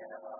کہہ رہا ہوں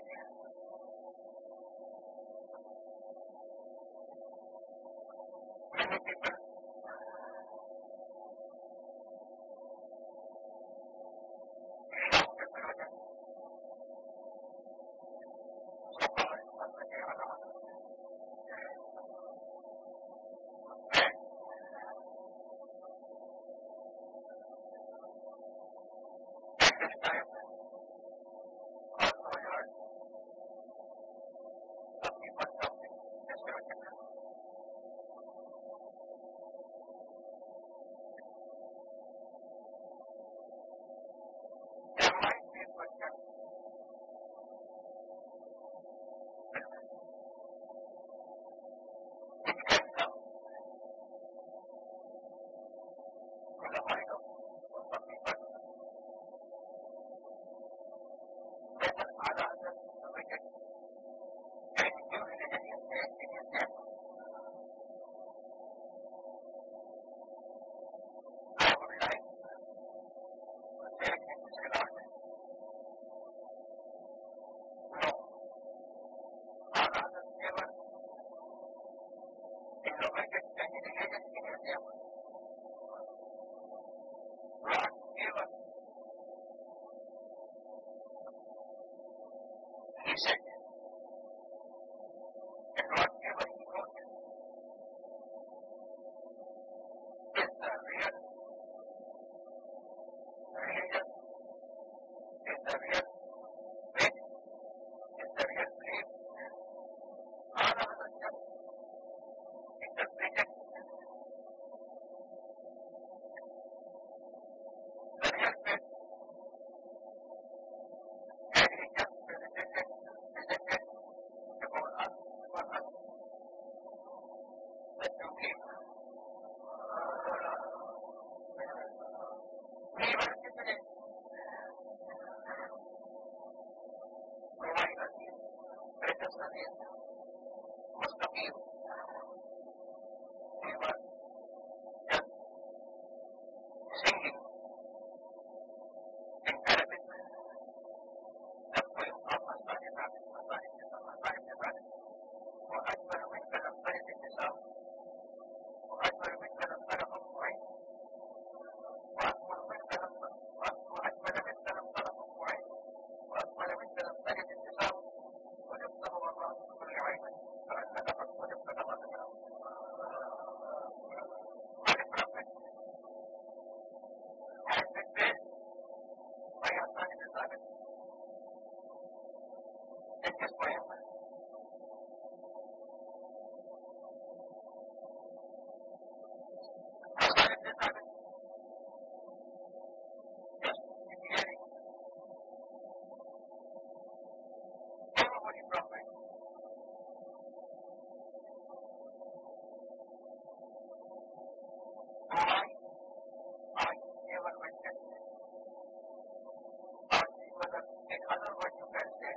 بچے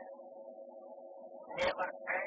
نئے بڑھ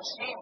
مسلم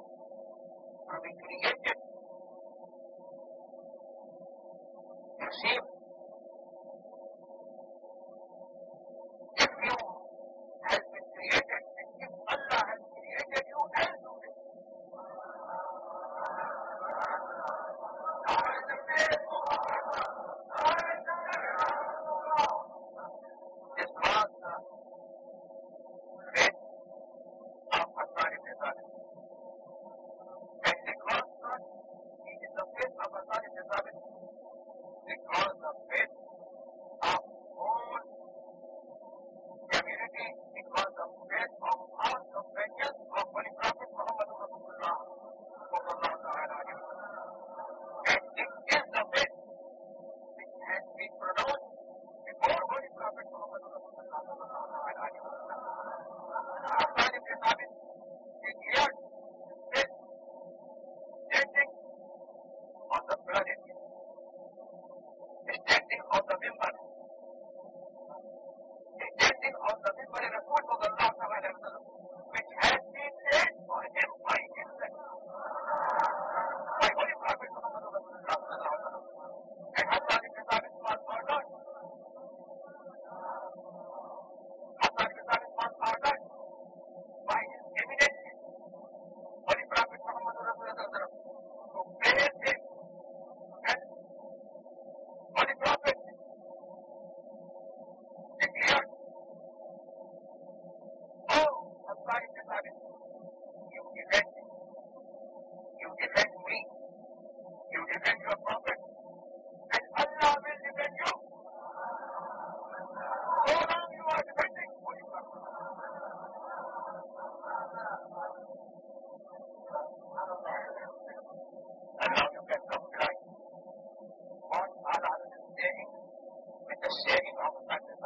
الشيء محمد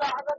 تعالیٰ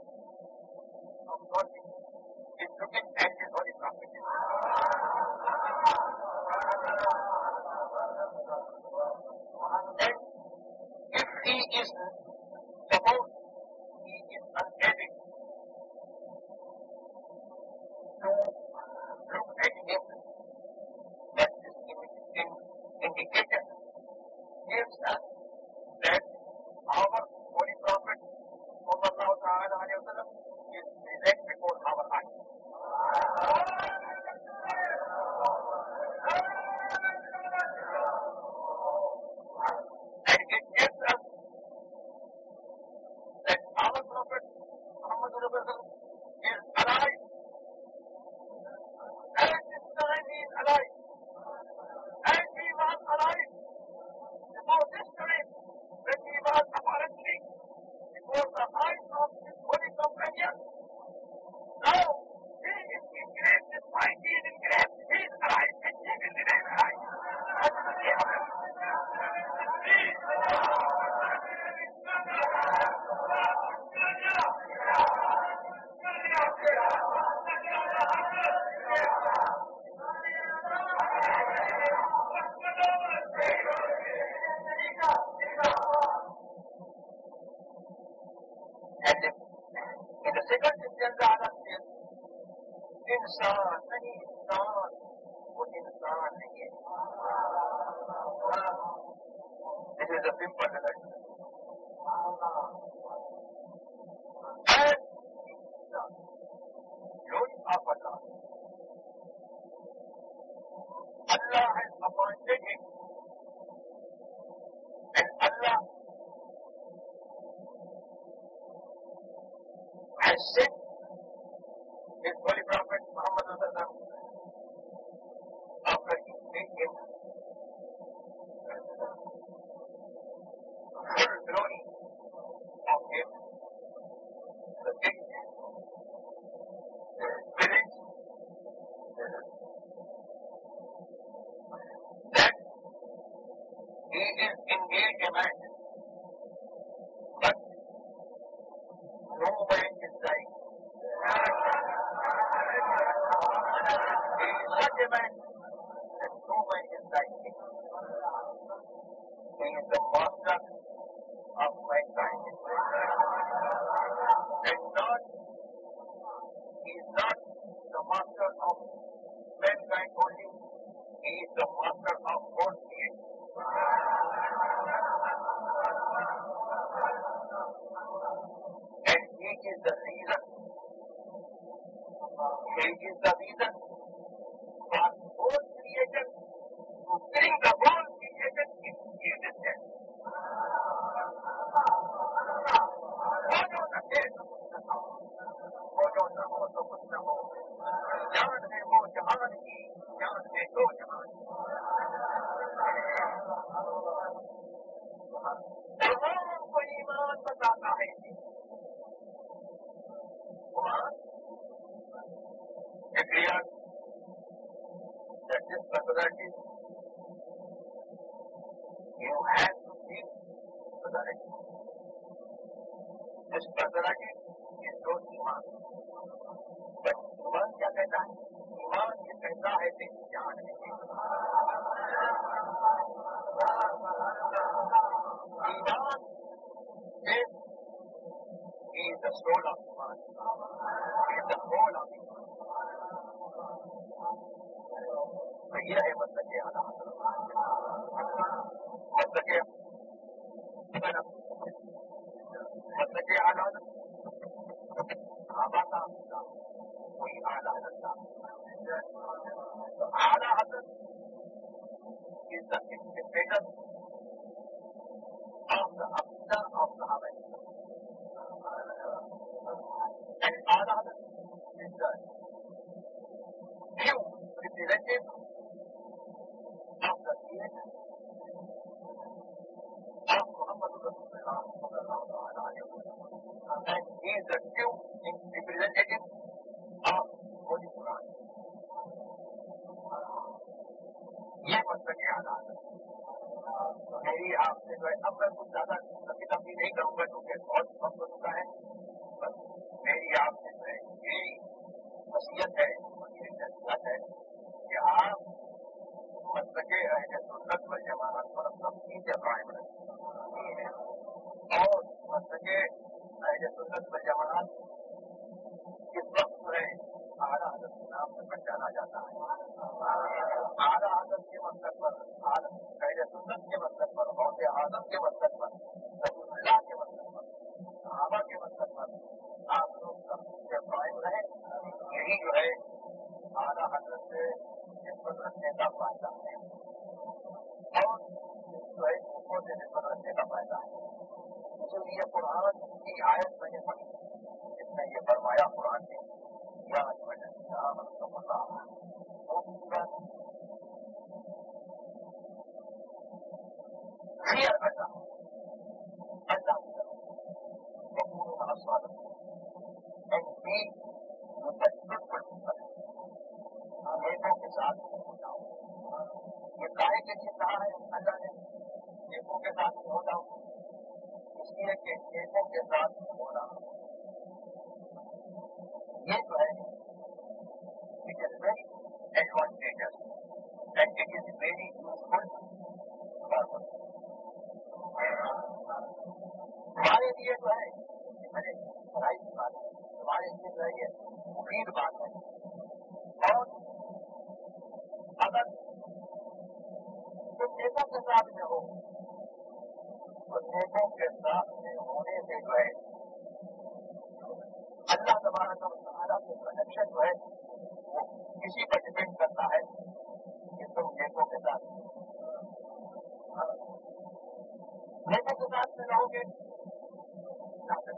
ہے the master of bank the master of لاٹ ایس ای کے جزیرت کی جزیرت زیادہ رہی جس ذرا کہ یہ ایمان۔ ایمان کیا کہتا ہے؟ ایمان یہ کہتا ہے کہ جان ایمان یہ ہے مطلب نہیں جو ہے تمہارے لیے جو ہے۔ میں نے کی بات ہے۔ تمہارے لیے جو ہے یہ مفید بات ہے۔ اور اگر تم نیتوں کے ساتھ میں ہو تو نیتوں کے ساتھ میں ہونے سے جو ہے، اللہ تبارک کا تعالیٰ کے کنیکشن جو ہے، وہ کسی پر ڈپینڈ کرتا ہے کہ تم نیتوں کے ساتھ نیتوں کے ساتھ میں رہو گے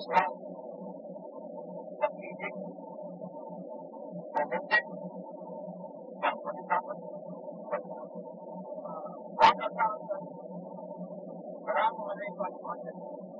السلام علیکم و رحمۃ اللہ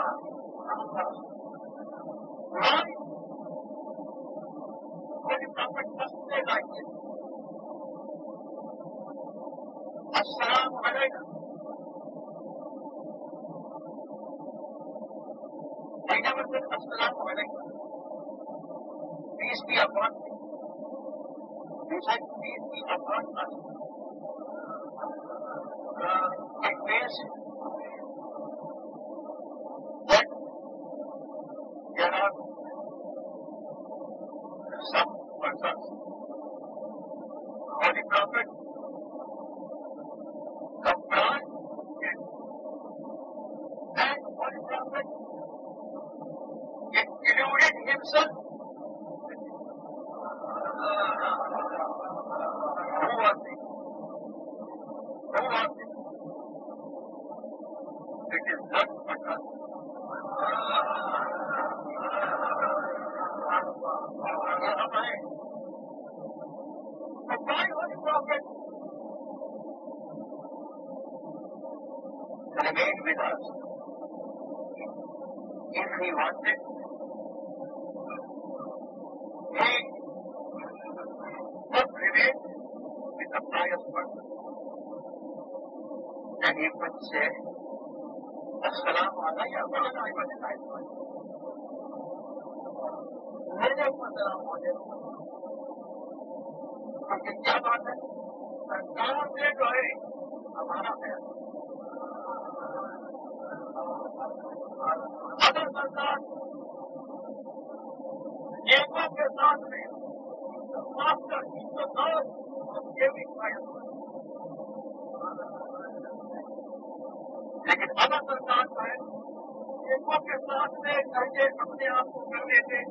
سب اور کیا بات ہے سرکار سے جو ہے۔ ہمارا خیال اگر سرکار نیتوں کے ساتھ میں آپ کا تو یہ بھی فائدہ لیکن اگر سرکار جو ہے۔ نیتوں کے ساتھ میں کر کے اپنے آپ کو کرنے سے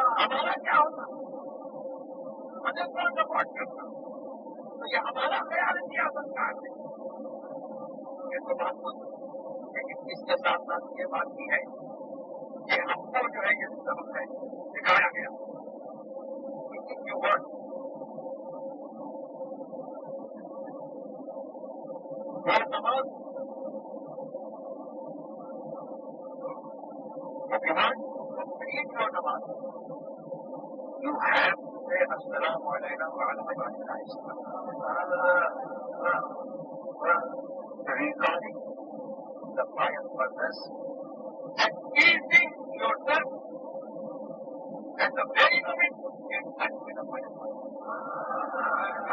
ہمارا کیا ہوتا مدد کا سپورٹ کرتا تو یہ ہمارا خیال کیا سرکار نے یہ تو بات لیکن اس کے ساتھ ساتھ یہ بات کی ہے کہ ہم کو جو ہے یہ سبق ہے، سکھایا گیا۔ ورڈ ہر نماز۔ یو ہیواس یوریٹ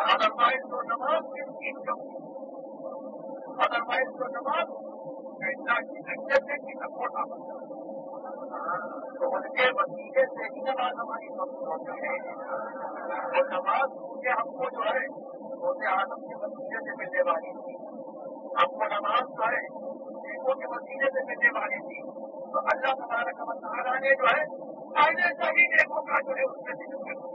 ادر وائز ڈباب ادر وائز ڈر نواب تو ان کے وسیلے سے ہی نماز ہماری مقصود ہوتی ہے۔ اور نماز کے ہم کو جو ہے اسے آدم کے وسیلے سے ملنے والی تھی۔ ہم کو نماز جو ہے سیکھوں کے وسیلے سے ملنے والی تھی۔ تو اللہ تبارک و تعالیٰ نے جو ہے پہلے سے ہی دیکھو کا جو ہے، اس میں ذکر کر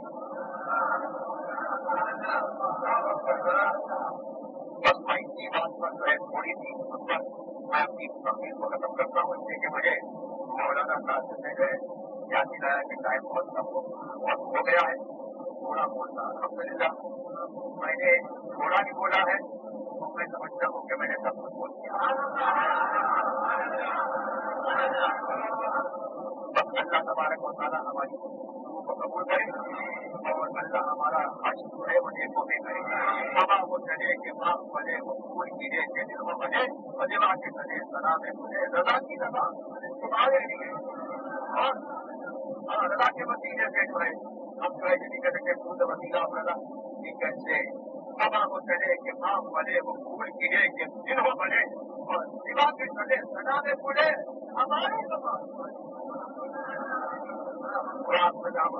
بس میں اسی بات پر جو ہے، تھوڑی سی میں اپنی تقریر کو ختم کرتا ہوں۔ اس لیے کہ مجھے مولانا صاحب سے گئے یاد دلایا کہ ٹائم بہت کم بہت ہو گیا ہے۔ تھوڑا بولنا الحمد للہ میں نے تھوڑا بھی بولا ہے، تو میں سمجھتا ہوں کہ میں نے سب کچھ بول دیا۔ اللہ تبارک و تعالیٰ ہماری کو قبول کرے اور اللہ ہمارا حج جو ہے وہ نیکوں میں کرے۔ بابا وہ چلے کہ باپ بنے وہ پھول گرے کے دل میں بنے وجیوا کے چلے سنا میں بنے رضا کی رضا تمہارے لیے۔ اور رضا کے وسیلے سے جو ہے، ہم جو ہے جنہیں کہتے ہیں خود وسیلہ رضا کی کیسے بابا وہ چلے کہ باپ بنے وہ پھول گرے کے دل میں بنے اور سوا کے چلے سنا میں بنے ہماری زبان آپ سے جام